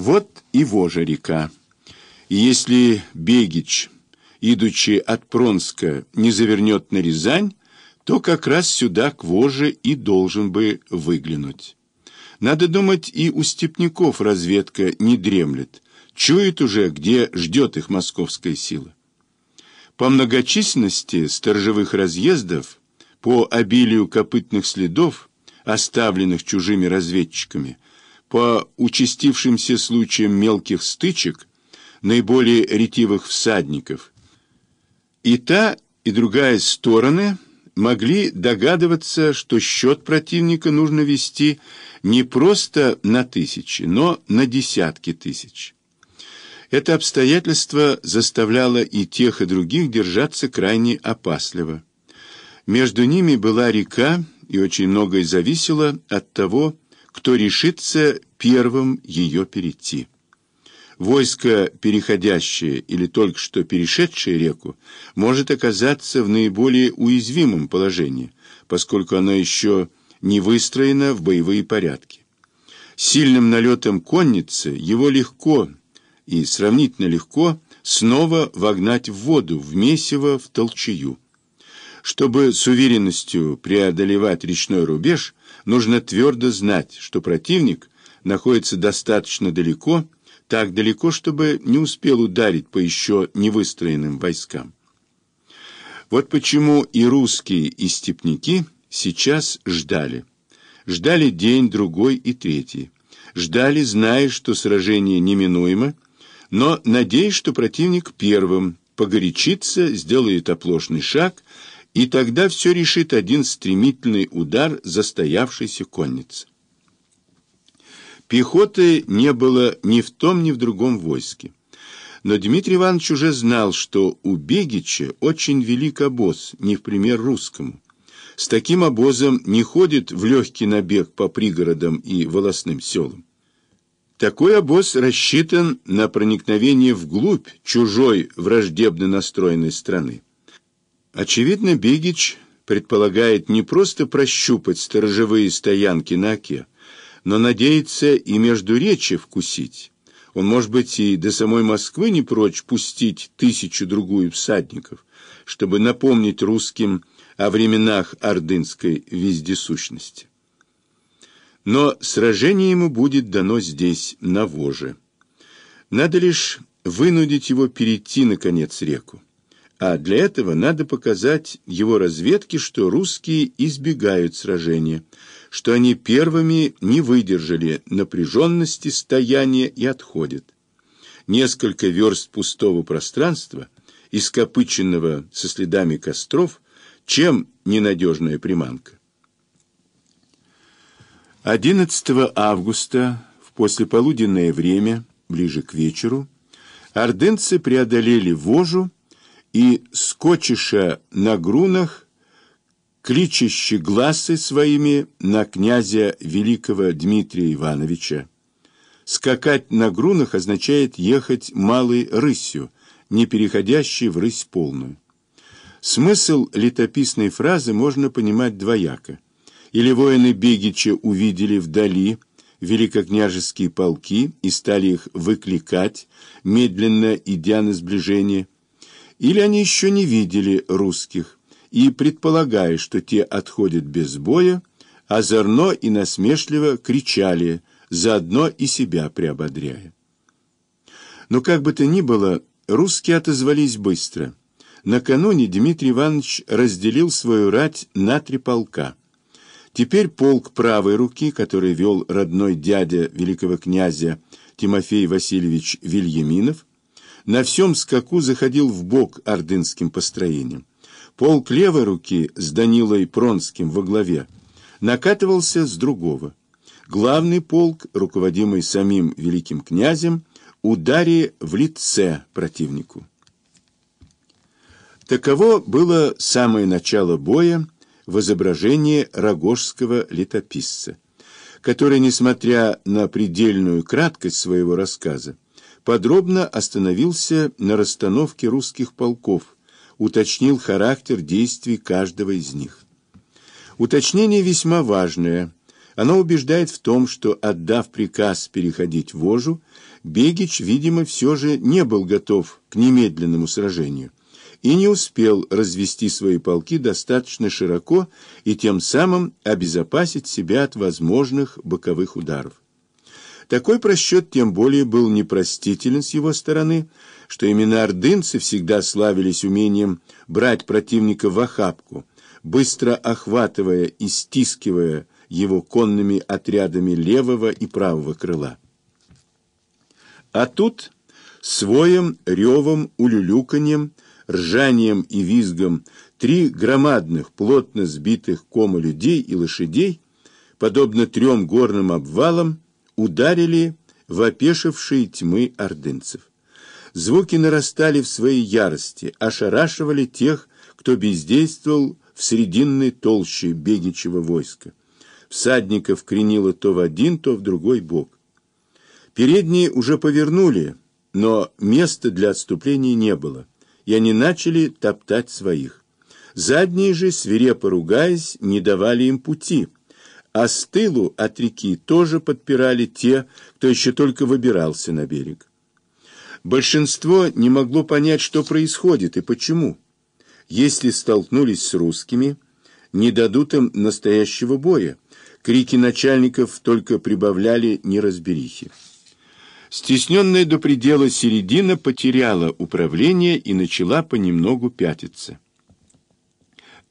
Вот и Вожа река. Если Бегич, идучи от Пронска, не завернет на Рязань, то как раз сюда к Воже и должен бы выглянуть. Надо думать, и у степняков разведка не дремлет, чует уже, где ждет их московская сила. По многочисленности сторожевых разъездов, по обилию копытных следов, оставленных чужими разведчиками, по участившимся случаям мелких стычек, наиболее ретивых всадников, и та, и другая стороны могли догадываться, что счет противника нужно вести не просто на тысячи, но на десятки тысяч. Это обстоятельство заставляло и тех, и других держаться крайне опасливо. Между ними была река, и очень многое зависело от того, кто решится первым ее перейти. Войско, переходящее или только что перешедшее реку, может оказаться в наиболее уязвимом положении, поскольку оно еще не выстроено в боевые порядки. Сильным налетом конницы его легко и сравнительно легко снова вогнать в воду, в месиво, в толчею. Чтобы с уверенностью преодолевать речной рубеж, нужно твердо знать, что противник находится достаточно далеко, так далеко, чтобы не успел ударить по еще не выстроенным войскам. Вот почему и русские, и степняки сейчас ждали. Ждали день, другой и третий. Ждали, зная, что сражение неминуемо, но надеясь, что противник первым погорячится, сделает оплошный шаг, и тогда все решит один стремительный удар застоявшейся конницы. Пехоты не было ни в том, ни в другом войске. Но Дмитрий Иванович уже знал, что у Бегича очень велик обоз, не в пример русскому. С таким обозом не ходит в легкий набег по пригородам и волосным селам. Такой обоз рассчитан на проникновение вглубь чужой враждебно настроенной страны. Очевидно, Бегич предполагает не просто прощупать сторожевые стоянки на Оке, но надеется и между речи вкусить. Он, может быть, и до самой Москвы не прочь пустить тысячу-другую всадников, чтобы напомнить русским о временах ордынской вездесущности. Но сражение ему будет дано здесь, на Воже. Надо лишь вынудить его перейти, наконец, реку. А для этого надо показать его разведке, что русские избегают сражения, что они первыми не выдержали напряженности стояния и отходят. Несколько верст пустого пространства, ископыченного со следами костров, чем ненадежная приманка. 11 августа, в послеполуденное время, ближе к вечеру, ордынцы преодолели Вожу и, скочиша на грунах, кличащи глазы своими на князя великого Дмитрия Ивановича. Скакать на грунах означает ехать малой рысью, не переходящей в рысь полную. Смысл летописной фразы можно понимать двояко. Или воины Бегича увидели вдали великокняжеские полки и стали их выкликать, медленно идя на сближение, или они еще не видели русских, и, предполагая, что те отходят без боя, озорно и насмешливо кричали, заодно и себя приободряя. Но как бы то ни было, русские отозвались быстро. Накануне Дмитрий Иванович разделил свою рать на три полка. Теперь полк правой руки, который вел родной дядя великого князя Тимофей Васильевич Вильяминов, на всем скаку заходил в бок ордынским построением. Полк левой руки с Данилой Пронским во главе накатывался с другого. Главный полк, руководимый самим великим князем, удари в лице противнику. Таково было самое начало боя в изображении рогожского летописца, который, несмотря на предельную краткость своего рассказа, подробно остановился на расстановке русских полков, уточнил характер действий каждого из них. Уточнение весьма важное. Она убеждает в том, что, отдав приказ переходить Вожу, Бегич, видимо, все же не был готов к немедленному сражению и не успел развести свои полки достаточно широко и тем самым обезопасить себя от возможных боковых ударов. Такой просчет тем более был непростителен с его стороны, что именно ордынцы всегда славились умением брать противника в охапку, быстро охватывая и стискивая его конными отрядами левого и правого крыла. А тут своим ревом, улюлюканьем, ржанием и визгом три громадных, плотно сбитых кома людей и лошадей, подобно трем горным обвалам, ударили в опешившие тьмы ордынцев. Звуки нарастали в своей ярости, ошарашивали тех, кто бездействовал в срединной толще бегичего войска. Всадников кренило то в один, то в другой бок. Передние уже повернули, но места для отступления не было, и они начали топтать своих. Задние же, свирепо ругаясь, не давали им пути, а с тылу от реки тоже подпирали те, кто еще только выбирался на берег. Большинство не могло понять, что происходит и почему. Если столкнулись с русскими, не дадут им настоящего боя, Крики начальников только прибавляли неразберихи. Стесненная до предела середина потеряла управление и начала понемногу пятиться.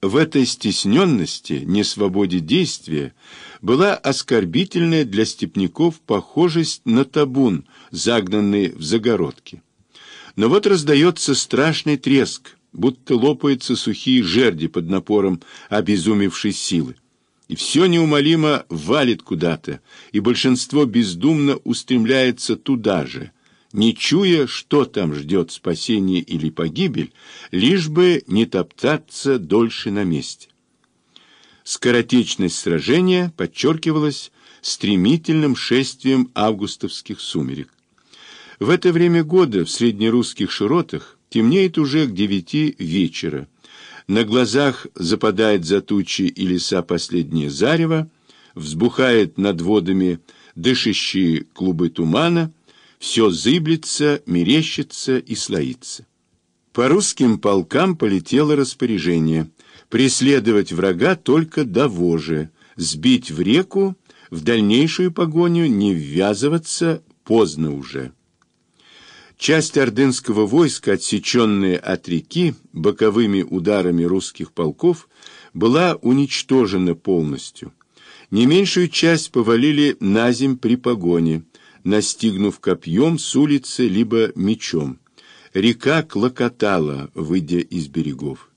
В этой стесненности, несвободе действия, была оскорбительная для степняков похожесть на табун, загнанный в загородки. Но вот раздается страшный треск, будто лопаются сухие жерди под напором обезумевшей силы и все неумолимо валит куда-то, и большинство бездумно устремляется туда же, не чуя, что там ждет спасение или погибель, лишь бы не топтаться дольше на месте. Скоротечность сражения подчеркивалась стремительным шествием августовских сумерек. В это время года в среднерусских широтах темнеет уже к девяти вечера, на глазах западает за тучи и леса последнее зарево, взбухает над водами дышащие клубы тумана, все зыблется, мерещится и слоится. По русским полкам полетело распоряжение преследовать врага только до Вожи, сбить в реку, в дальнейшую погоню не ввязываться поздно уже. Часть ордынского войска, отсеченная от реки боковыми ударами русских полков, была уничтожена полностью. Не меньшую часть повалили на земь при погоне, настигнув копьем с улицы либо мечом. Река клокотала, выйдя из берегов.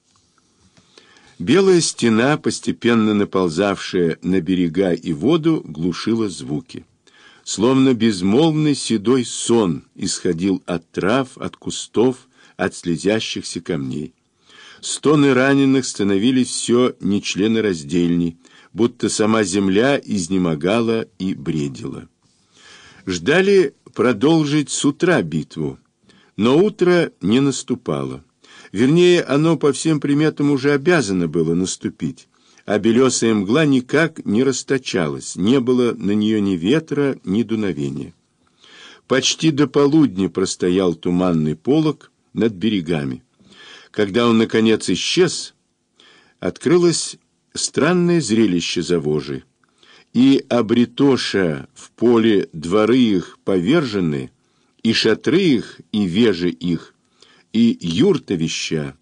Белая стена, постепенно наползавшая на берега и воду, глушила звуки. Словно безмолвный седой сон исходил от трав, от кустов, от слезящихся камней. Стоны раненых становились все нечленораздельней, будто сама земля изнемогала и бредила. Ждали продолжить с утра битву, но утро не наступало. Вернее, оно по всем приметам уже обязано было наступить а белесая мгла никак не расточалась, не было на нее ни ветра, ни дуновения. Почти до полудня простоял туманный полог над берегами. Когда он, наконец, исчез, открылось странное зрелище за вожей. И обретоша в поле дворы их повержены, и шатры их, и вежи их, и юртовища,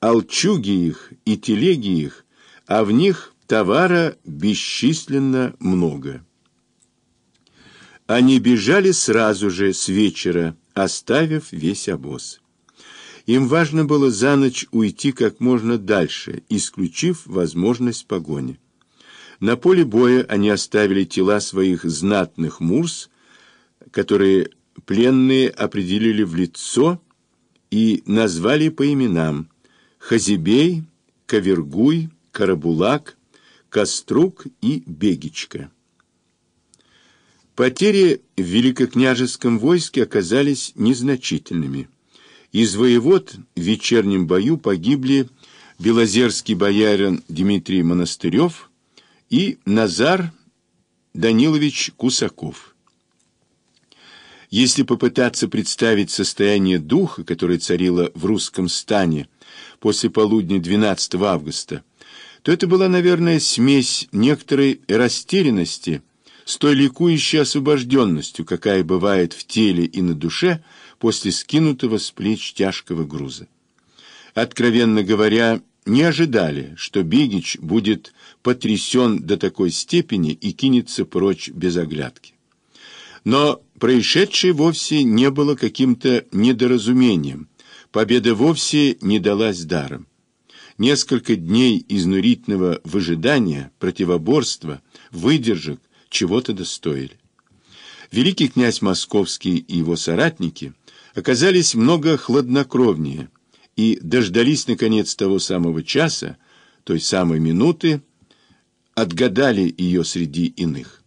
алчуги их, и телеги их, а в них товара бесчисленно много. Они бежали сразу же с вечера, оставив весь обоз. Им важно было за ночь уйти как можно дальше, исключив возможность погони. На поле боя они оставили тела своих знатных мурс, которые пленные определили в лицо и назвали по именам Хазибей, Кавергуй, Карабулак, Кострук и Бегичка. Потери в великокняжеском войске оказались незначительными. Из воевод в вечернем бою погибли белозерский боярин Дмитрий Монастырев и Назар Данилович Кусаков. Если попытаться представить состояние духа, которое царило в русском стане после полудня 12 августа, то это была, наверное, смесь некоторой растерянности с той ликующей освобожденностью, какая бывает в теле и на душе после скинутого с плеч тяжкого груза. Откровенно говоря, не ожидали, что Бигич будет потрясен до такой степени и кинется прочь без оглядки. Но происшедшее вовсе не было каким-то недоразумением, победа вовсе не далась даром. Несколько дней изнурительного выжидания, противоборства, выдержек чего-то достоили. Великий князь Московский и его соратники оказались много хладнокровнее и дождались, наконец, того самого часа, той самой минуты, отгадали ее среди иных.